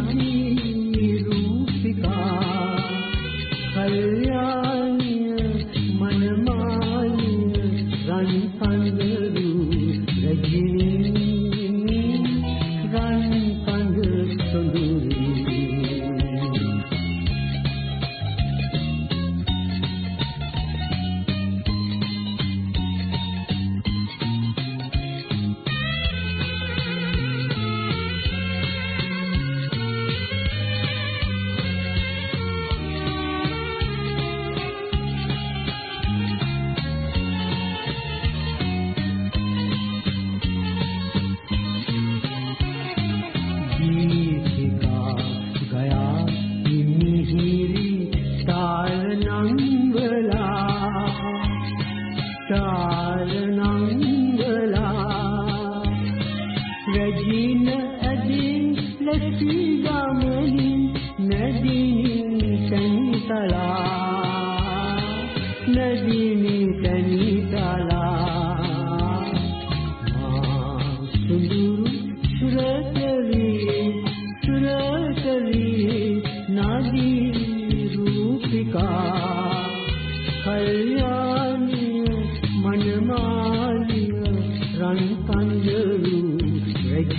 Hare නංගලා රජින අදින් ලැසි ගමනින් නදීන් සනිතලා නදීන් සනිතලා මා සුඳුරු සුරතලී සුරතලී නදී රූපිකා කල්ය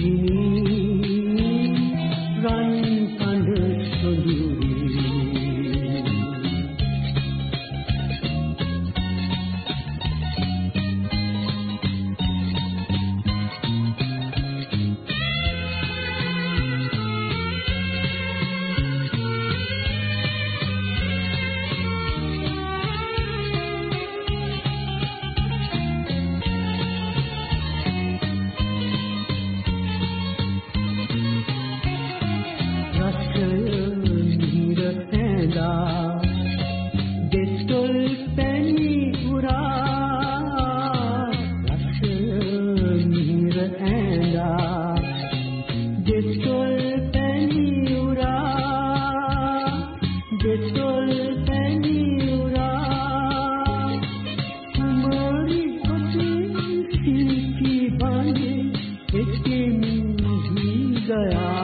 you. 맞 아.